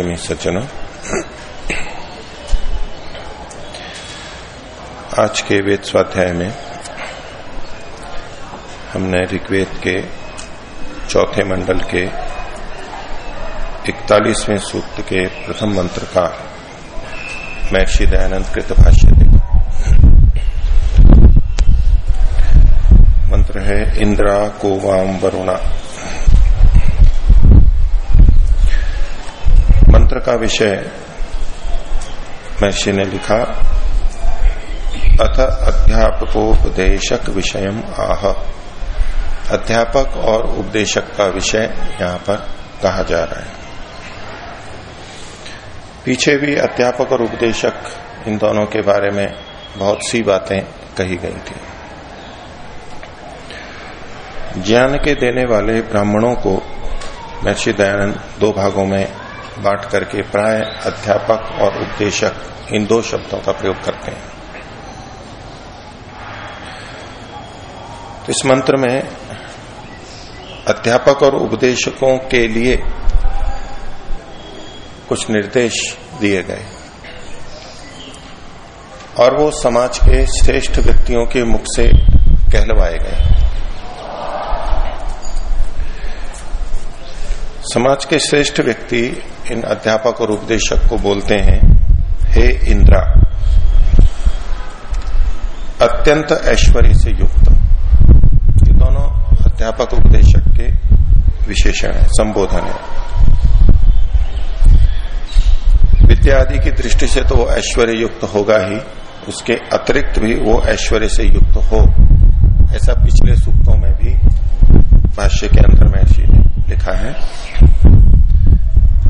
प्रेमी सज्जनों। आज के वेद स्वाध्याय में हमने ऋग्वेद के चौथे मंडल के इकतालीसवें सूक्त के प्रथम मंत्र का महर्षि दयानंद कृत भाष्य देखा मंत्र है, इंद्रा को वाम वरुणा। मंत्र का विषय महर्षि ने लिखा, अथ अध्यापकोपदेशक विषय आह। अध्यापक और उपदेशक का विषय यहाँ पर कहा जा रहा है। पीछे भी अध्यापक और उपदेशक इन दोनों के बारे में बहुत सी बातें कही गई थी। ज्ञान के देने वाले ब्राह्मणों को महर्षि दयानंद दो भागों में बांट करके प्राय अध्यापक और उपदेशक इन दो शब्दों का प्रयोग करते हैं। तो इस मंत्र में अध्यापक और उपदेशकों के लिए कुछ निर्देश दिए गए। और वो समाज के श्रेष्ठ व्यक्तियों के मुख से कहलवाए गए। समाज के श्रेष्ठ व्यक्ति इन अध्यापक और उपदेशक को बोलते हैं, हे इंद्रा, अत्यंत ऐश्वर्य से युक्त। ये दोनों अध्यापक उपदेशक के विशेषण है, संबोधन है। विद्या आदि की दृष्टि से तो वो ऐश्वर्य युक्त होगा ही, उसके अतिरिक्त भी वो ऐश्वर्य से युक्त हो। ऐसा पिछले सूक्तों में भी भाष्य के अंदर ने लिखा है।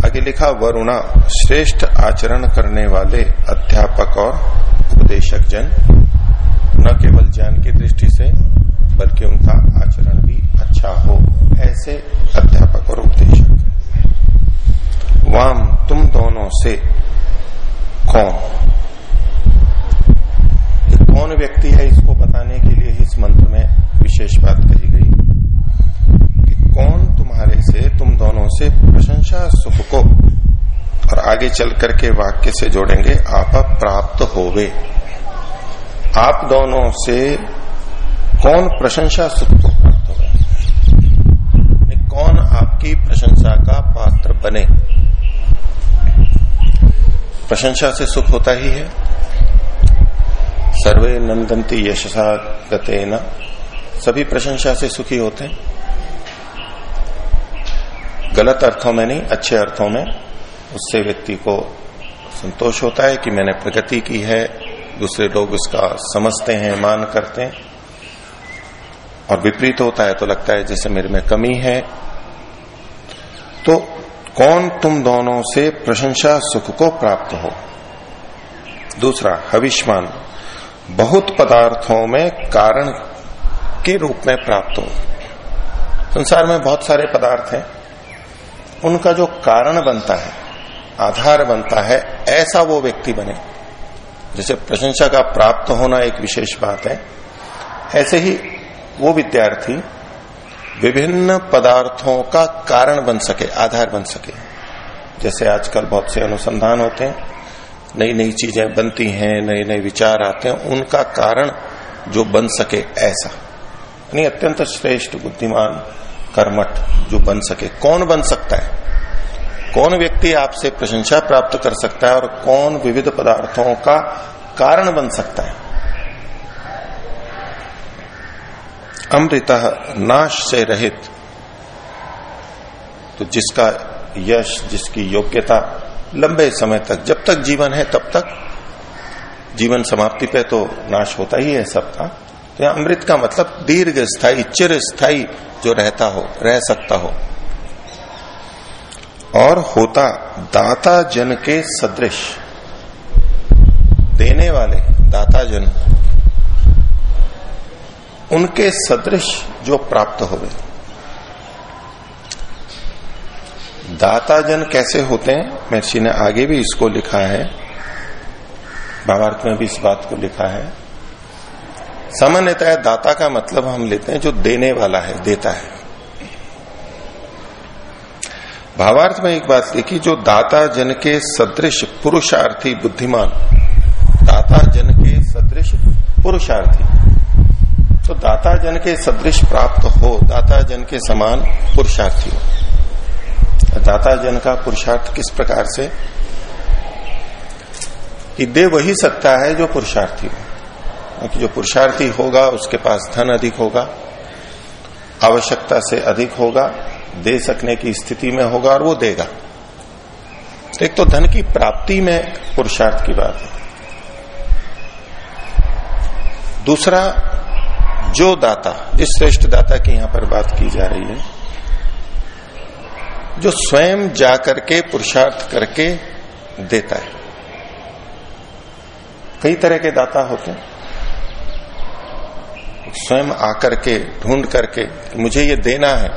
आगे लिखा, वरुणा, श्रेष्ठ आचरण करने वाले अध्यापक और उपदेशक जन न केवल ज्ञान की दृष्टि से, बल्कि उनका आचरण भी अच्छा हो, ऐसे अध्यापक और उपदेशक वाम, तुम दोनों से कौन? कौन व्यक्ति है, इसको बताने के लिए इस मंत्र में विशेष बात कही गई। कौन तुम्हारे से, तुम दोनों से प्रशंसा, सुख को? और आगे चल करके वाक्य से जोड़ेंगे, आप प्राप्त होवे। आप दोनों से कौन प्रशंसा, सुख को प्राप्त होगा? कौन आपकी प्रशंसा का पात्र बने? प्रशंसा से सुख होता ही है। सर्वे नंदंती यशसा गते न सभी प्रशंसा से सुखी होते हैं। गलत अर्थों में नहीं, अच्छे अर्थों में, उससे व्यक्ति को संतोष होता है कि मैंने प्रगति की है, दूसरे लोग उसका समझते हैं, मान करते हैं, और विपरीत होता है तो लगता है जैसे मेरे में कमी है। तो कौन तुम दोनों से प्रशंसा सुख को प्राप्त हो? दूसरा, हविष्मान, बहुत पदार्थों में कारण के रूप में प्राप्त हो। संसार में बहुत सारे पदार्थ हैं। उनका जो कारण बनता है, आधार बनता है, ऐसा वो व्यक्ति बने। जैसे प्रशंसा का प्राप्त होना एक विशेष बात है। ऐसे ही वो विद्यार्थी विभिन्न पदार्थों का कारण बन सके, आधार बन सके। जैसे आजकल बहुत से अनुसंधान होते हैं नई नई चीज़ें बनती हैं नए नए विचार आते हैं, उनका कारण जो बन सके ऐसा। यानी अत्यंत श्रेष्ठ, बुद्धिमान कर्मठ जो बन सके। कौन बन सकता है? कौन व्यक्ति आपसे प्रशंसा प्राप्त कर सकता है और कौन विविध पदार्थों का कारण बन सकता है? अमृत नाश से रहित। तो जिसका यश, जिसकी योग्यता लंबे समय तक, जब तक जीवन है तब तक, जीवन समाप्ति पे तो नाश होता ही है सबका। तो यहाँ अमृत का मतलब दीर्घ स्थायी, चिर स्थायी जो रहता हो, रह सकता हो। और होता दाता जन के सदृश। देने वाले दाता जन, उनके सदृश जो प्राप्त हो गए दाता जन कैसे होते हैं? महर्षि ने आगे भी इसको लिखा है। भावार्थ में भी इस बात को लिखा है। सामान्यतः दाता का मतलब हम लेते हैं जो देने वाला है, देता है। भावार्थ में एक बात देखी जो दाता जन के सदृश पुरुषार्थी बुद्धिमान। दाता जन के सदृश पुरुषार्थी। तो दाता जन के सदृश प्राप्त हो, दाता जन के समान पुरुषार्थी हो। दाता जन का पुरुषार्थ किस प्रकार से? कि दे वही सकता है जो पुरुषार्थी हो। क्योंकि जो पुरुषार्थी होगा, उसके पास धन अधिक होगा, आवश्यकता से अधिक होगा, दे सकने की स्थिति में होगा और वो देगा। एक तो धन की प्राप्ति में पुरुषार्थ की बात है। दूसरा, जो दाता जिस श्रेष्ठ दाता की यहाँ पर बात की जा रही है, जो स्वयं जाकर के पुरुषार्थ करके देता है। कई तरह के दाता होते हैं। स्वयं आकर के, ढूंढ करके मुझे ये देना है,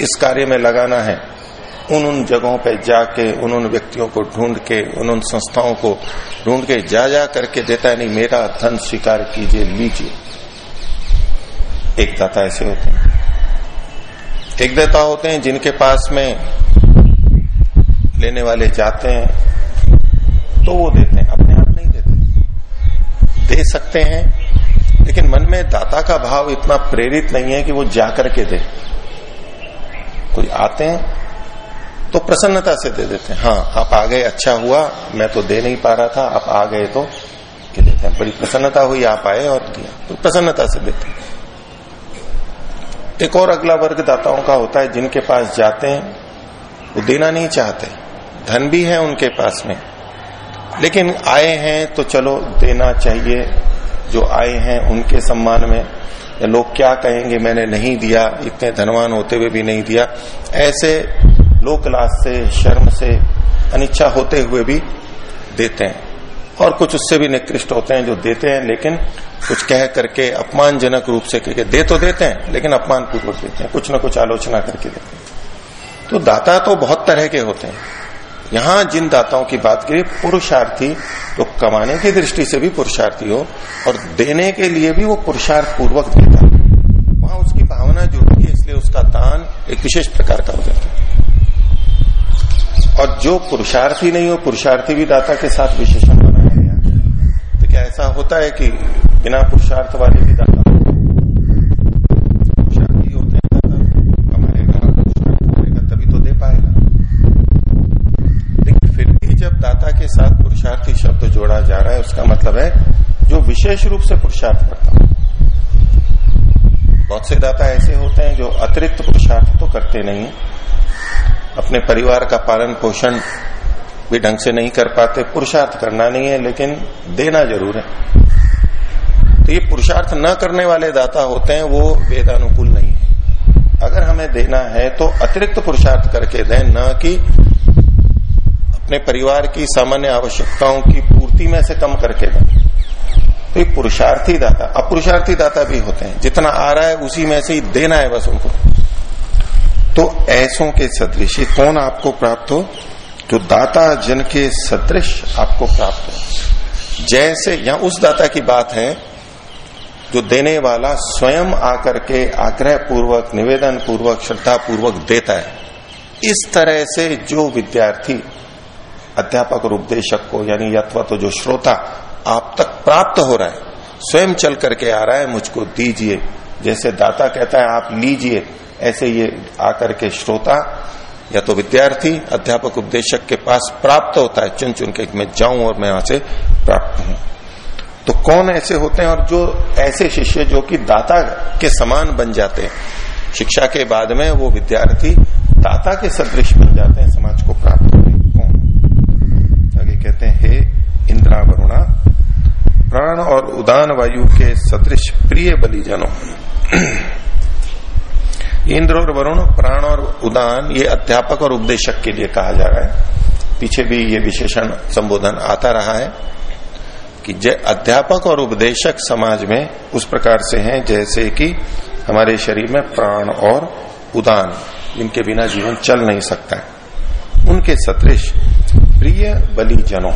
इस कार्य में लगाना है। उन उन जगहों पे जाके, उन उन व्यक्तियों को ढूंढ के, उन उन संस्थाओं को ढूंढ के जा जा करके देता है, नहीं, मेरा धन स्वीकार कीजिए, लीजिए। एक दाता ऐसे होते हैं। एक दाता होते हैं जिनके पास में लेने वाले जाते हैं तो वो देते हैं, अपने आप नहीं देते। दे सकते हैं लेकिन मन में दाता का भाव इतना प्रेरित नहीं है कि वो जाकर के दे। कोई आते हैं तो प्रसन्नता से दे देते हैं। हाँ आप आ गए अच्छा हुआ, मैं तो दे नहीं पा रहा था, आप आ गए तो दे देते हैं। बड़ी प्रसन्नता हुई, आप आए और दिया। तो प्रसन्नता से देते हैं। एक और अगला वर्ग दाताओं का होता है, जिनके पास जाते हैं, वो देना नहीं चाहते। धन भी है उनके पास में। लेकिन आए हैं तो चलो, देना चाहिए। जो आए हैं उनके सम्मान में। या लोग क्या कहेंगे, मैंने नहीं दिया, इतने धनवान होते हुए भी नहीं दिया। ऐसे लोक लाश से, शर्म से, अनिच्छा होते हुए भी देते हैं। और कुछ उससे भी निकृष्ट होते हैं जो देते हैं, लेकिन कुछ कह करके अपमानजनक रूप से कह दे तो देते हैं, लेकिन अपमान पूर्वक देते हैं। कुछ ना कुछ आलोचना करके देते हैं। तो दाता तो बहुत तरह के होते हैं। यहाँ जिन दाताओं की बात करिए, पुरुषार्थी तो कमाने की दृष्टि से भी पुरुषार्थी हो, और देने के लिए भी वो पुरुषार्थ पूर्वक देता है। वहाँ उसकी भावना जुड़ती है, इसलिए उसका दान एक विशेष प्रकार का हो जाता है। और जो पुरुषार्थी नहीं हो, पुरुषार्थी भी दाता के साथ विशेषण बनाया गया तो क्या ऐसा होता है कि बिना पुरुषार्थ वाले भी दाता पुरुषार्थी होते हैं दाता कमाएगा पुरुषार्थ करेगा तभी तो दे पाएगा लेकिन फिर भी जब दाता के साथ पुरुषार्थी शब्द जोड़ा जा रहा है, उसका मतलब है जो विशेष रूप से पुरुषार्थ करता हूँ। बहुत से दाता ऐसे होते हैं जो अतिरिक्त पुरुषार्थ तो करते नहीं अपने परिवार का पालन पोषण भी ढंग से नहीं कर पाते, पुरुषार्थ करना नहीं है, लेकिन देना ज़रूर है। तो ये पुरुषार्थ न करने वाले दाता होते हैं, वो वेदानुकूल नहीं है। अगर हमें देना है तो अतिरिक्त पुरुषार्थ करके दें, न कि अपने परिवार की सामान्य आवश्यकताओं की पूर्ति में से कम करके दें। तो ये पुरुषार्थी दाता, अपुरुषार्थी दाता भी होते हैं। जितना आ रहा है, उसी में से ही देना है बस उनको। तो ऐसों के सदृश कौन आपको प्राप्त हो? जो दाता जन के सदृश आपको प्राप्त हो। जैसे यहाँ उस दाता की बात है, जो देने वाला स्वयं आकर के आग्रह पूर्वक निवेदन पूर्वक श्रद्धा पूर्वक देता है। इस तरह से जो विद्यार्थी अध्यापक और उपदेशक को, यानी अथवा तो जो श्रोता आप तक प्राप्त हो रहा है, स्वयं चल करके आ रहा है, मुझको दीजिए। जैसे दाता कहता है, आप लीजिए। ऐसे ये आकर के श्रोता, या तो विद्यार्थी, अध्यापक, उपदेशक के पास प्राप्त होता है, चुन चुन के मैं जाऊँ और मैं वहाँ से प्राप्त हूँ। तो कौन ऐसे होते हैं और जो ऐसे शिष्य जो कि दाता के समान बन जाते हैं? शिक्षा के बाद में वो विद्यार्थी दाता के सदृश बन जाते हैं, समाज को प्राप्त कहते हैं, हे इंद्रा वरुणा प्राण और उदान वायु के सदृश प्रिय बलिजनों, इंद्र और वरुण, प्राण और उदान, ये अध्यापक और उपदेशक के लिए कहा जा रहा है। पीछे भी ये विशेषण संबोधन आता रहा है कि जय अध्यापक और उपदेशक समाज में उस प्रकार से हैं जैसे कि हमारे शरीर में प्राण और उदान, जिनके बिना जीवन चल नहीं सकता है। उनके सदृश प्रिय बलि जनों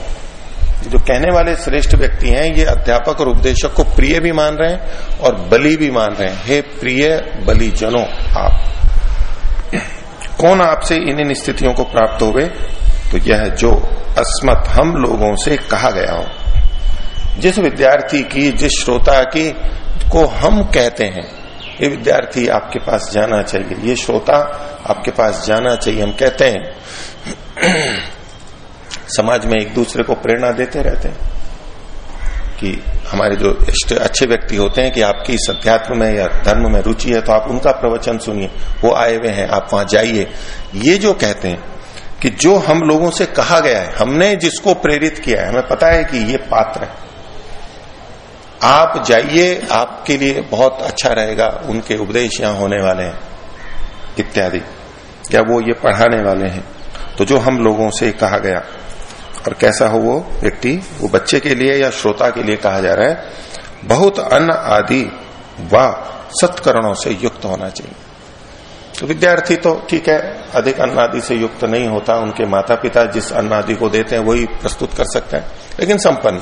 जो कहने वाले श्रेष्ठ व्यक्ति हैं, ये अध्यापक और उपदेशक को प्रिय भी मान रहे हैं और बलि भी मान रहे हैं। हे प्रिय बलि जनों आप, कौन आपसे इन इन स्थितियों को प्राप्त होवे? तो यह जो अस्मत हम लोगों से कहा गया हो। जिस विद्यार्थी की, जिस श्रोता की को हम कहते हैं, ये विद्यार्थी आपके पास जाना चाहिए। ये श्रोता आपके पास जाना चाहिए, हम कहते हैं। समाज में एक दूसरे को प्रेरणा देते रहते हैं कि हमारे जो अच्छे व्यक्ति होते हैं कि आपकी इस अध्यात्म में या धर्म में रुचि है तो आप उनका प्रवचन सुनिए। वो आए हुए हैं, आप वहाँ जाइए। ये जो कहते हैं कि जो हम लोगों से कहा गया है, हमने जिसको प्रेरित किया है, हमें पता है कि ये पात्र है। आप जाइए, आपके लिए बहुत अच्छा रहेगा, उनके उपदेश यहाँ होने वाले हैं, इत्यादि। या वो ये पढ़ाने वाले हैं? तो जो हम लोगों से कहा गया और कैसा हो वो व्यक्ति? वो बच्चे के लिए या श्रोता के लिए कहा जा रहा है, बहुत अन्न आदि व सत्करणों से युक्त होना चाहिए। तो विद्यार्थी तो ठीक है, अधिक अन्न आदि से युक्त नहीं होता, उनके माता पिता जिस अन्न आदि को देते हैं, वही प्रस्तुत कर सकते हैं। लेकिन संपन्न,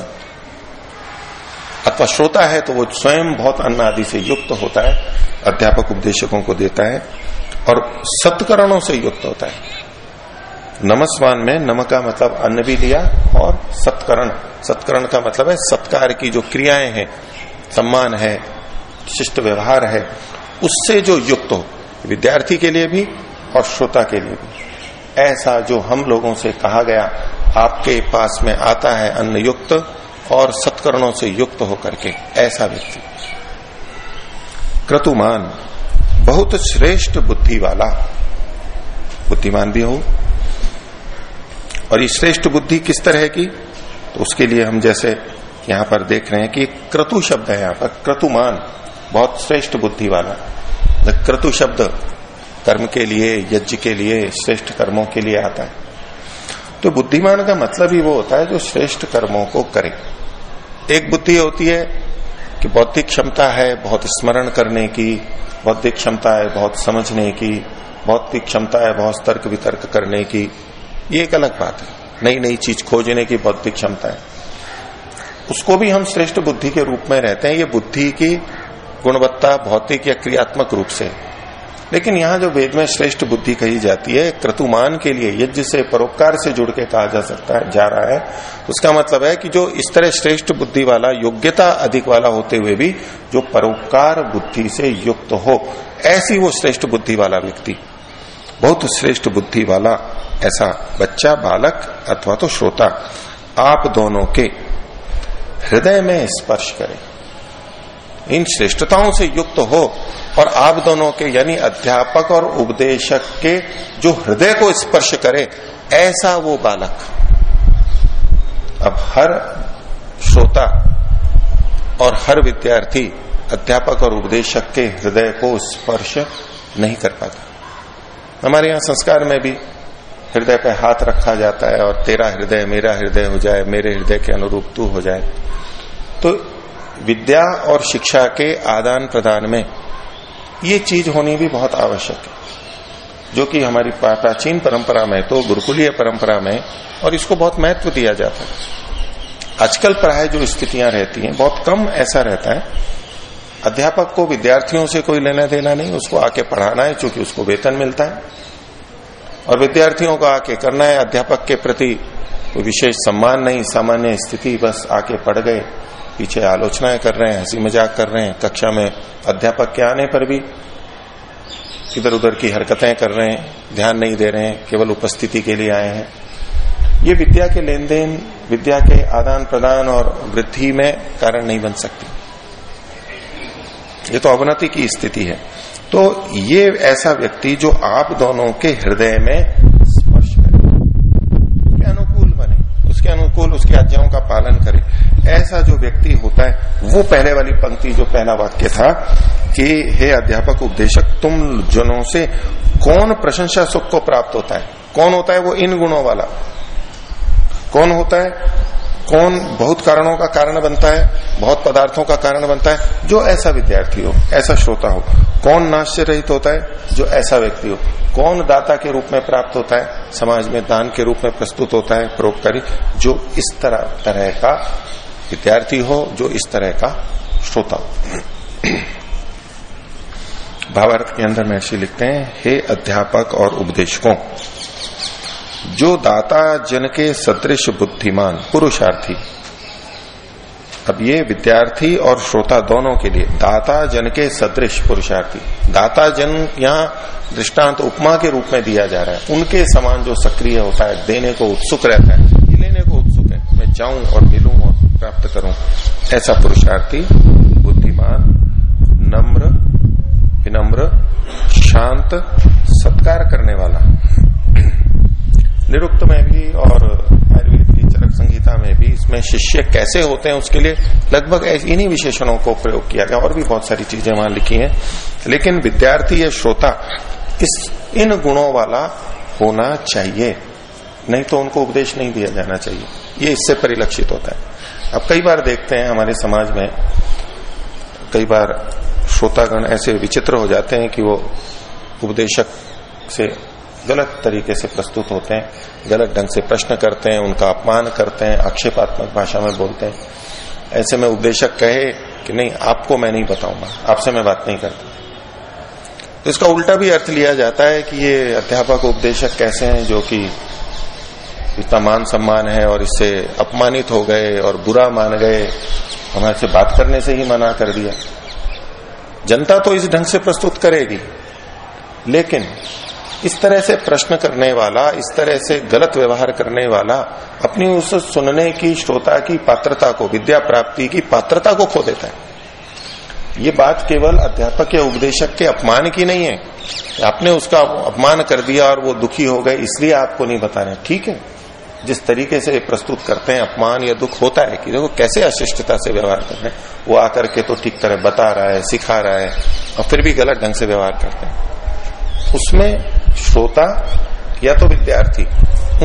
अथवा श्रोता है तो वो स्वयं बहुत अन्न आदि से युक्त होता है, अध्यापक उपदेशकों को देता है, और सत्करणों से युक्त होता है। नमस्वान में नम का मतलब अन्न भी लिया और सत्करण। सत्करण का मतलब है सत्कार की जो क्रियाएँ हैं, सम्मान है, शिष्ट व्यवहार है, उससे जो युक्त हो, विद्यार्थी के लिए भी और श्रोता के लिए भी। ऐसा जो हम लोगों से कहा गया, आपके पास में आता है अन्न युक्त और सत्करणों से युक्त होकर के, ऐसा व्यक्ति। क्रतुमान, बहुत श्रेष्ठ बुद्धि वाला बुद्धिमान भी हो और ये श्रेष्ठ बुद्धि किस तरह की? तो उसके लिए हम जैसे यहाँ पर देख रहे हैं कि क्रतु शब्द है यहाँ पर, क्रतुमान, बहुत श्रेष्ठ बुद्धि वाला। क्रतु शब्द कर्म के लिए, यज्ञ के लिए, श्रेष्ठ कर्मों के लिए आता है। तो बुद्धिमान का मतलब ही वो होता है जो श्रेष्ठ कर्मों को करे। एक बुद्धि होती है कि बौद्धिक क्षमता है, बहुत स्मरण करने की, बौद्धिक क्षमता है, बहुत समझने की, बौद्धिक क्षमता है, बहुत तर्क वितर्क करने की। ये एक अलग बात है। नई नई चीज़ खोजने की बौद्धिक क्षमता है। उसको भी हम श्रेष्ठ बुद्धि के रूप में रहते हैं। ये बुद्धि की गुणवत्ता भौतिक या क्रियात्मक रूप से। लेकिन यहाँ जो वेद में श्रेष्ठ बुद्धि कही जाती है, क्रतुमान के लिए, यज्ञ से, परोपकार से जुड़ के कहा जा सकता है, जा रहा है, उसका मतलब है कि जो इस तरह श्रेष्ठ बुद्धि वाला, योग्यता अधिक वाला होते हुए भी, जो परोपकार बुद्धि से युक्त हो, ऐसी वो श्रेष्ठ बुद्धि वाला व्यक्ति, बहुत श्रेष्ठ बुद्धि वाला ऐसा बच्चा, बालक अथवा तो श्रोता, आप दोनों के हृदय में स्पर्श करे। इन श्रेष्ठताओं से युक्त हो और आप दोनों के, यानी अध्यापक और उपदेशक के, जो हृदय को स्पर्श करे, ऐसा वो बालक। अब हर श्रोता और हर विद्यार्थी अध्यापक और उपदेशक के हृदय को स्पर्श नहीं कर पाता। हमारे यहाँ संस्कार में भी हृदय पे हाथ रखा जाता है और तेरा हृदय मेरा हृदय हो जाए, मेरे हृदय के अनुरूप तू हो जाए। तो विद्या और शिक्षा के आदान प्रदान में ये चीज़ होनी भी बहुत आवश्यक है। जो कि हमारी प्राचीन परंपरा में तो गुरुकुलीय परंपरा में, और इसको बहुत महत्व दिया जाता है। आजकल प्राय जो स्थितियाँ रहती हैं, बहुत कम ऐसा रहता है। अध्यापक को विद्यार्थियों से कोई लेना देना नहीं, उसको आके पढ़ाना है क्योंकि उसको वेतन मिलता है। और विद्यार्थियों को आके करना है, अध्यापक के प्रति कोई विशेष सम्मान नहीं, सामान्य स्थिति बस आके पढ़ गए पीछे आलोचनाएँ कर रहे हैं हँसी मज़ाक कर रहे हैं, कक्षा में अध्यापक के आने पर भी इधर उधर की हरकतें कर रहे हैं, ध्यान नहीं दे रहे हैं, केवल उपस्थिति के लिए आए हैं। ये विद्या के लेन देन विद्या के आदान प्रदान और वृद्धि में कारण नहीं बन सकती। ये तो अवनति की स्थिति है। तो ये ऐसा व्यक्ति जो आप दोनों के हृदय में स्पर्श करे, उसके अनुकूल बने, उसके अनुकूल उसकी आज्ञाओं का पालन करे, ऐसा जो व्यक्ति होता है, वो पहले वाली पंक्ति जो पहला वाक्य था कि, हे अध्यापक उपदेशक, तुम जनों से कौन प्रशंसा सुख को प्राप्त होता है? कौन होता है वो इन गुणों वाला? कौन होता है कौन बहुत कारणों का कारण बनता है, बहुत पदार्थों का कारण बनता है, जो ऐसा विद्यार्थी हो, ऐसा श्रोता हो। कौन नाश से रहित होता है, जो ऐसा व्यक्ति हो। कौन दाता के रूप में प्राप्त होता है, समाज में दान के रूप में प्रस्तुत होता है, परोपकारी, जो इस तरह तरह का विद्यार्थी हो, जो इस तरह का श्रोता हो। भावार्थ के अंदर महर्षि लिखते हैं, हे अध्यापक और उपदेशकों जो दाता जन के सदृश बुद्धिमान, पुरुषार्थी। अब ये विद्यार्थी और श्रोता दोनों के लिए, दाता जन के सदृश पुरुषार्थी। दाता जन यहाँ दृष्टांत उपमा के रूप में दिया जा रहा है। उनके समान जो सक्रिय होता है, देने को उत्सुक रहता है। लेने को उत्सुक है। मैं जाऊँ और मिलूं और प्राप्त करूँ। ऐसा पुरुषार्थी, बुद्धिमान, नम्र, विनम्र, शांत, सत्कार करने वाला। निरुक्त में भी और आयुर्वेद की चरक संहिता में भी इसमें शिष्य कैसे होते हैं उसके लिए लगभग इन्हीं विशेषणों को प्रयोग किया गया और भी बहुत सारी चीज़ें वहाँ लिखी हैं। लेकिन विद्यार्थी या श्रोता, इस, इन गुणों वाला होना चाहिए। नहीं तो उनको उपदेश नहीं दिया जाना चाहिए। ये इससे परिलक्षित होता है। अब कई बार देखते हैं हमारे समाज में, कई बार श्रोतागण ऐसे विचित्र हो जाते हैं कि वो उपदेशक से गलत तरीके से प्रस्तुत होते हैं, गलत ढंग से प्रश्न करते हैं, उनका अपमान करते हैं, आक्षेपात्मक भाषा में बोलते हैं। ऐसे में उपदेशक कहे कि नहीं, आपको मैं नहीं बताऊँगा, आपसे मैं बात नहीं करता। तो इसका उल्टा भी अर्थ लिया जाता है कि ये अध्यापक उपदेशक कैसे हैं जो कि इतना मान सम्मान है और इससे अपमानित हो गए और बुरा मान गए हमारे से बात करने से ही मना कर दिया। जनता तो इस ढंग से प्रस्तुत करेगी, लेकिन इस तरह से प्रश्न करने वाला, इस तरह से गलत व्यवहार करने वाला, अपनी उस सुनने की, श्रोता की पात्रता को, विद्या प्राप्ति की पात्रता को खो देता है। ये बात केवल अध्यापक या उपदेशक के अपमान की नहीं है। आपने उसका अपमान कर दिया और वो दुखी हो गए, इसलिए आपको नहीं बता रहे ठीक है? जिस तरीके से प्रस्तुत करते हैं, अपमान या दुख होता है कि देखो कैसे अशिष्टता से व्यवहार कर रहे हैं। वो आकर के तो ठीक तरह बता रहा है, सिखा रहा है और फिर भी गलत ढंग से व्यवहार करते हैं। उसमें श्रोता या तो विद्यार्थी,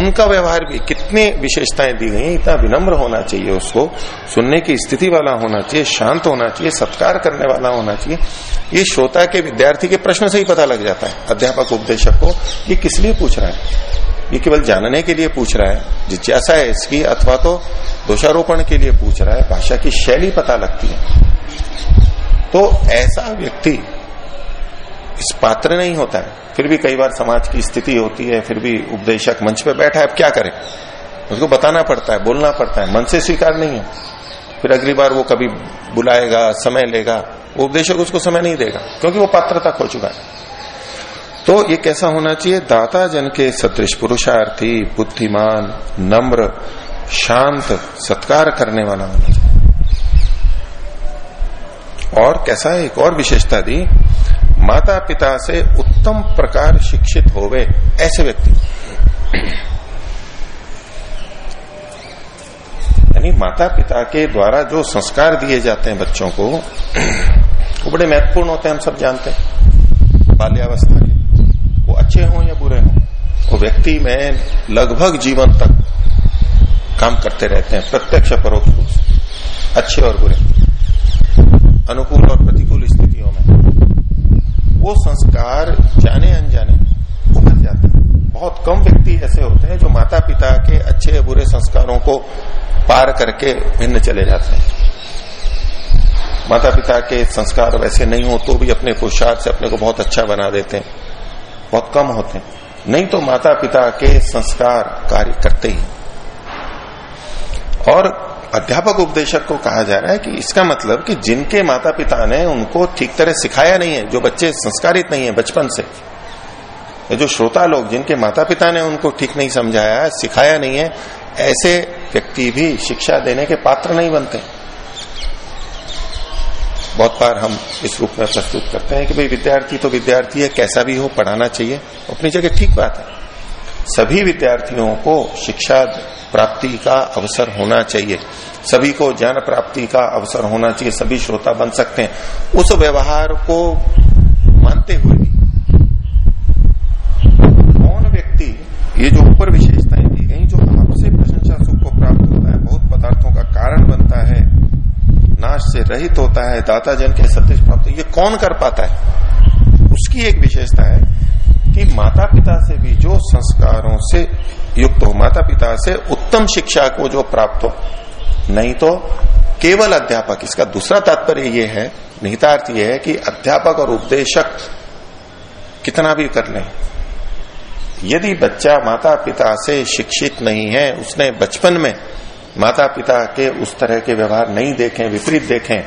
उनका व्यवहार भी, कितने विशेषताएँ दी गई इतना विनम्र होना चाहिए उसको, सुनने की स्थिति वाला होना चाहिए, शांत होना चाहिए, सत्कार करने वाला होना चाहिए, ये श्रोता के विद्यार्थी के प्रश्न से ही पता लग जाता है, अध्यापक, उपदेशक को, ये किस लिए पूछ रहा है? ये केवल जानने के लिए पूछ रहा है, जिज्ञासा है इसकी, अथवा तो दोषारोपण के लिए पूछ रहा है, भाषा की शैली पता लगती है। तो ऐसा व्यक्ति इस पात्र नहीं होता है। फिर भी कई बार समाज की स्थिति होती है, फिर भी उपदेशक मंच पे बैठा है, अब क्या करें? उसको बताना पड़ता है, बोलना पड़ता है, मन से स्वीकार नहीं है। फिर अगली बार वो कभी बुलाएगा, समय लेगा, वो उपदेशक उसको समय नहीं देगा, क्योंकि वो पात्रता खो चुका है। तो ये कैसा होना चाहिए? दाता जन के सदृश पुरुषार्थी, बुद्धिमान, नम्र, शांत, सत्कार करने वाला होना चाहिए। और कैसा है? एक और विशेषता दी माता पिता से उत्तम प्रकार शिक्षित होवे ऐसे व्यक्ति। यानी माता पिता के द्वारा जो संस्कार दिए जाते हैं बच्चों को, वो बड़े महत्वपूर्ण होते हैं, हम सब जानते हैं। बाल्यावस्था के, वो अच्छे हों या बुरे हों, वो व्यक्ति में लगभग जीवन तक काम करते रहते हैं, प्रत्यक्ष परोक्ष अच्छे और बुरे। अनुकूल और प्रतिकूल स्थितियों में। वो संस्कार जाने अनजाने उभर जाते हैं। बहुत कम व्यक्ति ऐसे होते हैं जो माता पिता के अच्छे बुरे संस्कारों को पार करके भिन्न चले जाते हैं। माता पिता के संस्कार वैसे नहीं हो तो भी अपने पुरुषार्थ से अपने को बहुत अच्छा बना देते हैं। बहुत कम होते हैं। नहीं तो माता पिता के संस्कार कार्य करते ही। और अध्यापक उपदेशक को कहा जा रहा है कि इसका मतलब कि जिनके माता पिता ने उनको ठीक तरह सिखाया नहीं है, जो बच्चे संस्कारित नहीं है बचपन से जो श्रोता लोग जिनके माता पिता ने उनको ठीक नहीं समझाया, सिखाया नहीं है, ऐसे व्यक्ति भी शिक्षा देने के पात्र नहीं बनते बहुत बार हम इस रूप में प्रस्तुत करते हैं कि भाई विद्यार्थी तो विद्यार्थी है, कैसा भी हो, पढ़ाना चाहिए अपनी जगह ठीक बात है। सभी विद्यार्थियों को शिक्षा प्राप्ति का अवसर होना चाहिए। सभी को ज्ञान प्राप्ति का अवसर होना चाहिए। सभी श्रोता बन सकते हैं। उस व्यवहार को मानते हुए भी कौन व्यक्ति, ये जो ऊपर विशेषताएँ दी गई, जो आपसे प्रशंसा सुख को प्राप्त होता है, बहुत पदार्थों का कारण बनता है, नाश से रहित होता है, दाता जन के सत्य प्राप्त ये कौन कर पाता है? उसकी एक विशेषता है कि माता पिता से भी जो संस्कारों से युक्त हो माता पिता से उत्तम शिक्षा को जो प्राप्त हो, नहीं तो केवल अध्यापक। इसका दूसरा तात्पर्य यह है, निहितार्थ यह है कि अध्यापक और उपदेशक कितना भी कर लें, यदि बच्चा माता पिता से शिक्षित नहीं है, उसने बचपन में माता पिता के उस तरह के व्यवहार नहीं देखें, विपरीत देखें,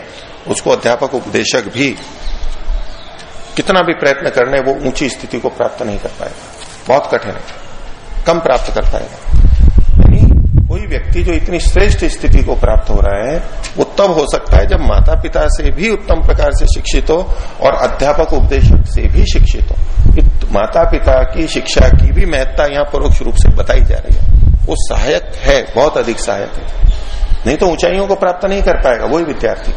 उसको अध्यापक, उपदेशक भी कितना भी प्रयत्न करने वो ऊँची स्थिति को प्राप्त नहीं कर पाएगा। बहुत कठिन है। कम प्राप्त कर पाएगा। यानी कोई व्यक्ति जो इतनी श्रेष्ठ स्थिति को प्राप्त हो रहा है, वो तब हो सकता है जब माता पिता से भी उत्तम प्रकार से शिक्षित हो और अध्यापक उपदेशक से भी शिक्षित हो। माता पिता की शिक्षा की भी महत्ता यहाँ परोक्ष रूप से बताई जा रही है। वो सहायक है, बहुत अधिक सहायक है। नहीं तो ऊंचाइयों को प्राप्त नहीं कर पाएगा, वही विद्यार्थी।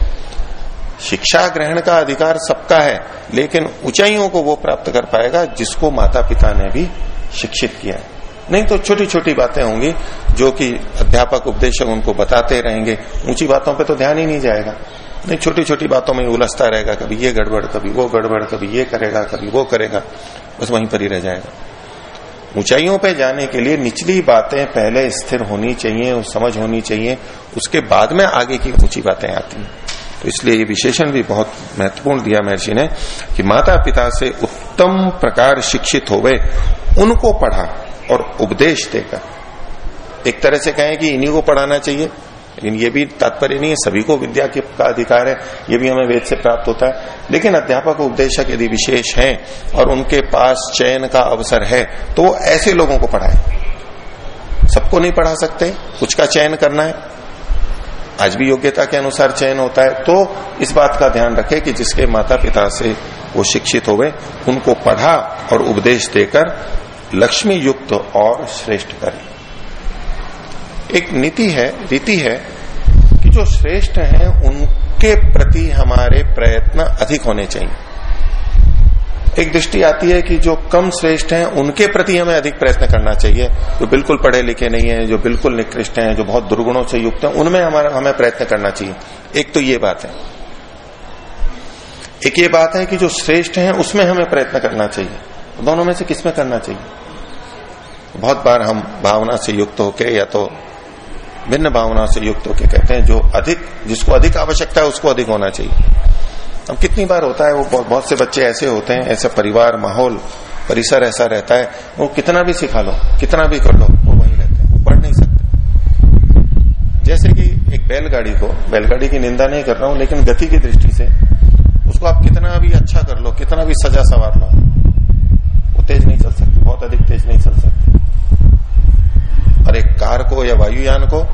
शिक्षा ग्रहण का अधिकार सबका है, लेकिन ऊंचाइयों को वो प्राप्त कर पाएगा जिसको माता पिता ने भी शिक्षित किया है। नहीं तो छोटी छोटी बातें होंगी जो कि अध्यापक उपदेशक उनको बताते रहेंगे। ऊँची बातों पे तो ध्यान ही नहीं जाएगा। नहीं छोटी छोटी बातों में उलझता रहेगा, कभी ये गड़बड़, कभी वो गड़बड़, कभी ये करेगा, कभी वो करेगा, बस वहीं पर ही रह जाएगा। ऊंचाइयों पे जाने के लिए निचली बातें पहले स्थिर होनी चाहिए, समझ होनी चाहिए, उसके बाद में आगे की ऊँची बातें आती हैं। तो इसलिए ये विशेषण भी बहुत महत्वपूर्ण दिया महर्षि ने कि माता पिता से उत्तम प्रकार शिक्षित हो गए उनको पढ़ा और उपदेश देकर। एक तरह से कहें कि इन्हीं को पढ़ाना चाहिए, लेकिन ये भी तात्पर्य नहीं है, सभी को विद्या का अधिकार है, ये भी हमें वेद से प्राप्त होता है। लेकिन अध्यापक उपदेशक यदि विशेष हैं और उनके पास चयन का अवसर है तो वो ऐसे लोगों को पढ़ाए। सबको नहीं पढ़ा सकते, कुछ का चयन करना है। आज भी योग्यता के अनुसार चयन होता है तो इस बात का ध्यान रखे कि जिसके माता पिता से वो शिक्षित हो गए उनको पढ़ा और उपदेश देकर लक्ष्मी युक्त और श्रेष्ठ करें। एक नीति है, रीति है कि जो श्रेष्ठ हैं, उनके प्रति हमारे प्रयत्न अधिक होने चाहिए। एक दृष्टि आती है कि जो कम श्रेष्ठ हैं, उनके प्रति हमें अधिक प्रयत्न करना चाहिए। जो बिल्कुल पढ़े लिखे नहीं है, जो बिल्कुल निकृष्ट हैं, जो बहुत दुर्गुणों से युक्त हैं, उनमें हमारा, हमें प्रयत्न करना चाहिए। एक तो ये बात है। एक ये बात है कि जो श्रेष्ठ हैं, उसमें हमें प्रयत्न करना चाहिए। दोनों में से किसमें करना चाहिए? बहुत बार हम भावना से युक्त होके या तो भिन्न भावना से युक्त होकर कहते हैं, जो अधिक, जिसको अधिक आवश्यकता है, उसको अधिक होना चाहिए। अब कितनी बार होता है, वो बहुत से बच्चे ऐसे होते हैं, ऐसे परिवार, माहौल, परिसर ऐसा रहता है, वो कितना भी सिखा लो, कितना भी कर लो, वो वहीं रहते हैं पढ़ नहीं सकते। जैसे कि एक बैलगाड़ी को, बैलगाड़ी की निंदा नहीं कर रहा हूँ, लेकिन गति की दृष्टि से, उसको आप कितना भी अच्छा कर लो, कितना भी सजा सवार लो, वो तेज नहीं चल सकती, बहुत अधिक तेज नहीं चल सकती। और एक कार को या वायुयान को,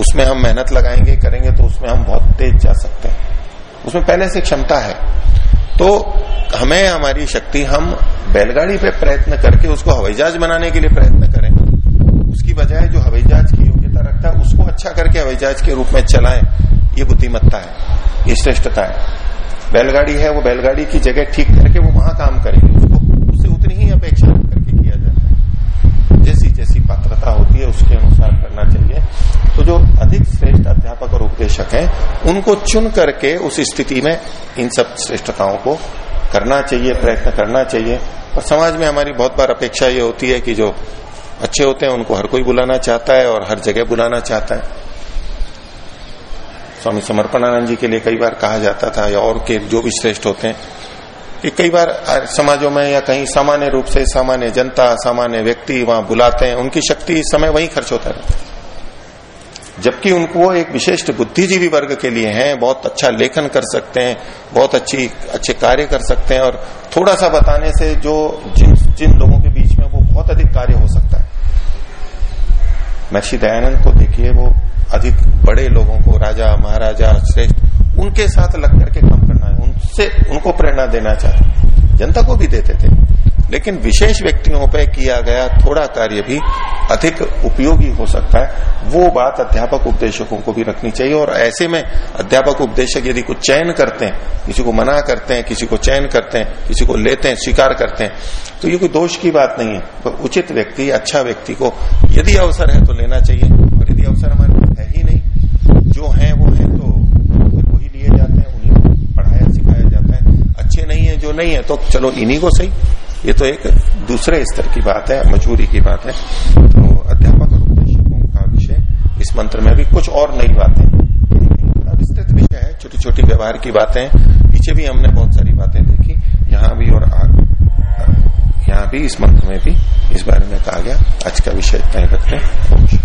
उसमें हम मेहनत लगाएँगे, करेंगे तो उसमें हम बहुत तेज जा सकते हैं। उसमें पहले से क्षमता है। तो हमें, हमारी शक्ति, हम बैलगाड़ी पे प्रयत्न करके उसको हवाई जहाज़ बनाने के लिए प्रयत्न करें। उसकी बजाय जो हवाई जहाज़ की योग्यता रखता है, उसको अच्छा करके हवाई जहाज़ के रूप में चलाएँ, ये बुद्धिमत्ता है, ये श्रेष्ठता है। बैलगाड़ी है, वो बैलगाड़ी की जगह ठीक करके वो वहाँ काम करेंगे। उसको, उससे उतनी ही अपेक्षा है। पात्रता होती है, उसके अनुसार करना चाहिए। तो जो अधिक श्रेष्ठ अध्यापक और उपदेशक हैं, उनको चुन करके उस स्थिति में इन सब श्रेष्ठताओं को करना चाहिए, प्रयत्न करना चाहिए। और समाज में हमारी बहुत बार अपेक्षा ये होती है कि जो अच्छे होते हैं, उनको हर कोई बुलाना चाहता है और हर जगह बुलाना चाहता है। स्वामी समर्पणानंद जी के लिए कई बार कहा जाता था, या और के जो भी श्रेष्ठ होते हैं कि कई बार समाजों में या कहीं सामान्य रूप से सामान्य जनता, सामान्य व्यक्ति वहाँ बुलाते हैं, उनकी शक्ति इस समय वहीं खर्च होता रहता है। जबकि उनको एक विशिष्ट बुद्धिजीवी वर्ग के लिए हैं, बहुत अच्छा लेखन कर सकते हैं, बहुत अच्छी, अच्छे कार्य कर सकते हैं और थोड़ा सा बताने से जो जिन जिन लोगों के बीच में वो बहुत अधिक कार्य हो सकता है। महर्षि दयानंद को देखिए, वो अधिक बड़े लोगों को, राजा, महाराजा, श्रेष्ठ उनके साथ लग करके काम करना है। उनसे, उनको प्रेरणा देना चाहते जनता को भी देते थे। लेकिन विशेष व्यक्तियों पर किया गया थोड़ा कार्य भी अधिक उपयोगी हो सकता है। वो बात अध्यापक उपदेशकों को भी रखनी चाहिए और ऐसे में अध्यापक उपदेशक यदि कुछ चयन करते हैं, किसी को मना करते हैं, किसी को चयन करते हैं, किसी को लेते हैं, स्वीकार करते हैं तो ये कोई दोष की बात नहीं है। तो उचित व्यक्ति अच्छा व्यक्ति को यदि अवसर है तो लेना चाहिए और यदि अवसर हमारे पास है ही नहीं, जो है वो है तो वही लिए जाते हैं उन्हीं को पढ़ाया सिखाया जाता है अच्छे नहीं है तो चलो इन्हीं को सही। ये तो एक दूसरे स्तर की बात है, मजबूरी की बात है। तो अध्यापक और उपदेशकों का विषय, इस मंत्र में भी कुछ और नई बातें विस्तृत विषय है छोटी छोटी व्यवहार की बातें पीछे भी हमने बहुत सारी बातें देखी, यहाँ भी और यहाँ भी इस मंत्र में भी इस बारे में कहा गया। आज का विषय इतना ही। रखते हैं